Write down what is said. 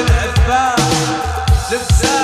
العباس لبسان